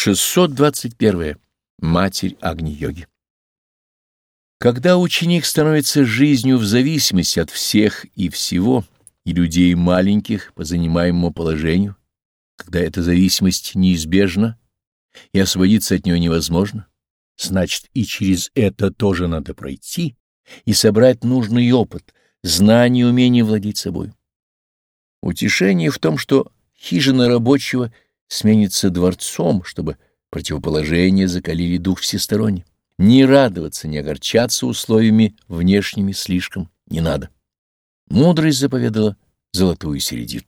621. Матерь Агни-йоги Когда ученик становится жизнью в зависимости от всех и всего, и людей маленьких по занимаемому положению, когда эта зависимость неизбежна и освободиться от нее невозможно, значит и через это тоже надо пройти и собрать нужный опыт, знание умение владеть собой. Утешение в том, что хижина рабочего сменится дворцом, чтобы противоположения закалили дух всесторонне. Не радоваться, не огорчаться условиями внешними слишком не надо. Мудрость заповедала золотую середину.